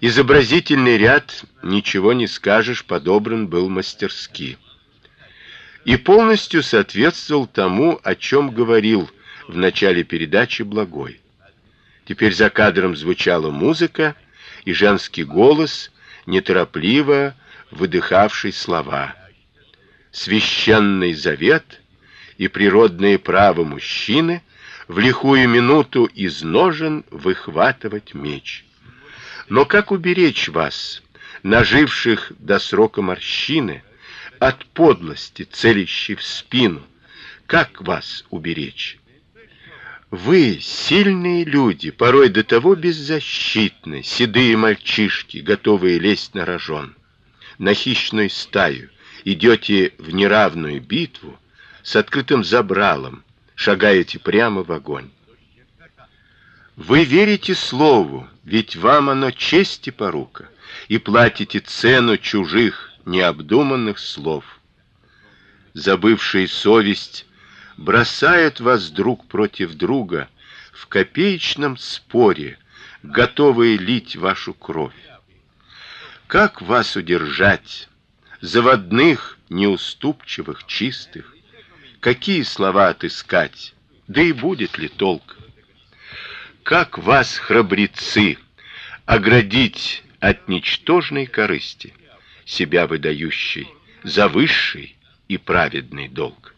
Изобразительный ряд, ничего не скажешь, подобран был мастерски. И полностью соответствовал тому, о чем говорил в начале передачи Благой. Теперь за кадром звучала музыка и женский голос, неторопливо выдыхавший слова. Священный завет и природное право мужчины в лихую минуту из ножен выхватывать меч. Но как уберечь вас, наживших до срока морщины, от подлости, целящей в спину? Как вас уберечь? Вы сильные люди, порой до того беззащитны, седые мальчишки, готовые лезть на рожон, на хищную стаю, идете в неравную битву с открытым забралом, шагаете прямо в огонь. Вы верите слову, ведь вам оно честь и порука, и платите цену чужих необдуманных слов. Забывшие совесть бросают вас друг против друга в копеечном споре, готовые лить вашу кровь. Как вас удержать, заводных, неуступчивых, чистых? Какие слова отыскать? Да и будет ли толк? Как вас, храбрецы, оградить от ничтожной корысти, себя выдающей за высший и праведный долг.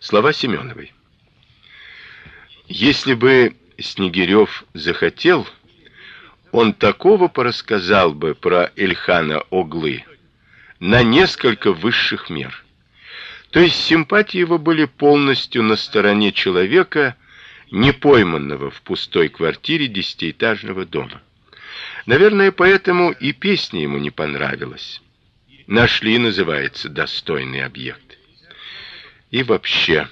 Слова Семеновой. Если бы Снегирев захотел, он такого порассказал бы про Эльхана Оглы на несколько высших мер. То есть симпатии его были полностью на стороне человека, не пойманного в пустой квартире десятиэтажного дома. Наверное, поэтому и песня ему не понравилась. Нашли, называется, достойный объект. И вообще,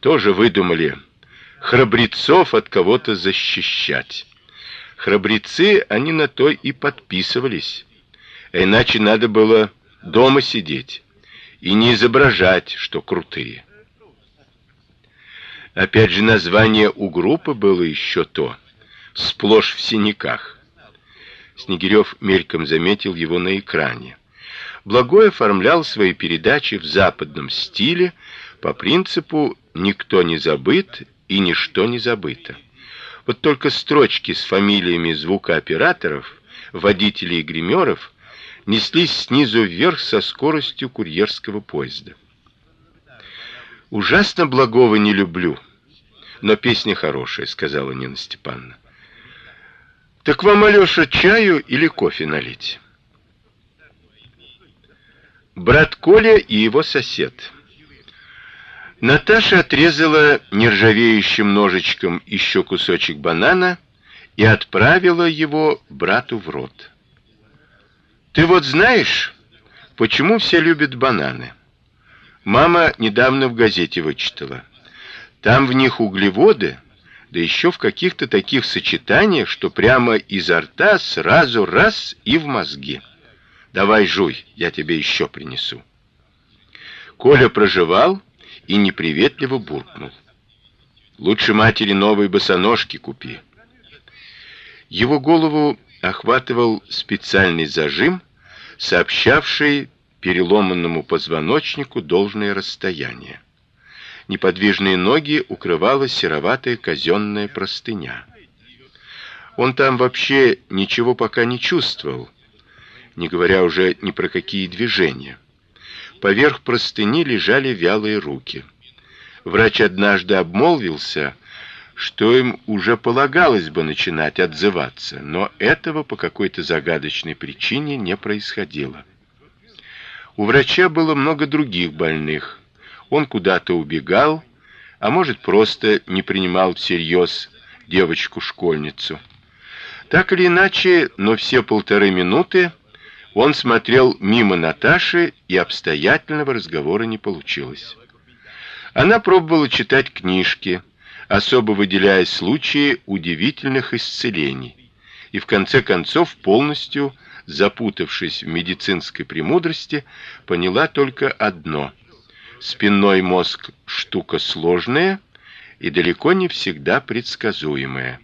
тоже выдумали храбрецов от кого-то защищать. Храбрецы, они на то и подписывались. Иначе надо было дома сидеть и не изображать, что крутые. Опять же, название у группы было еще то, сплошь в синяках. Снегирев мельком заметил его на экране. Благой оформлял свои передачи в западном стиле по принципу никто не забыт и ничто не забыто. Вот только строчки с фамилиями звукооператоров, водителей и гримеров неслись снизу вверх со скоростью курьерского поезда. Ужасно благого не люблю но песня хорошая, сказала Нина Степановна. Так вам, Алёша, чаю или кофе налить? Брат Коля и его сосед. Наташа отрезала нержавеющим ножичком еще кусочек банана и отправила его брату в рот. Ты вот знаешь, почему все любят бананы? Мама недавно в газете вычитала. Там в них углеводы, да еще в каких-то таких сочетаниях, что прямо изо рта сразу раз и в мозги. Давай жуй, я тебе еще принесу. Коля прожевал и неприветливо буркнул: "Лучше матери новые босоножки купи". Его голову охватывал специальный зажим, сообщавший переломанному позвоночнику должное расстояние неподвижные ноги укрывала сероватая казенная простыня. Он там вообще ничего пока не чувствовал, не говоря уже ни про какие движения. Поверх простыни лежали вялые руки. Врач однажды обмолвился, что им уже полагалось бы начинать отзываться, но этого по какой-то загадочной причине не происходило. У врача было много других больных, он куда-то убегал, а может, просто не принимал всерьез девочку-школьницу. Так или иначе, но все полторы минуты он смотрел мимо Наташи, и обстоятельного разговора не получилось. Она пробовала читать книжки, особо выделяя случаи удивительных исцелений, и в конце концов полностью запутавшись в медицинской премудрости, поняла только одно: Спинной мозг штука сложная и далеко не всегда предсказуемая.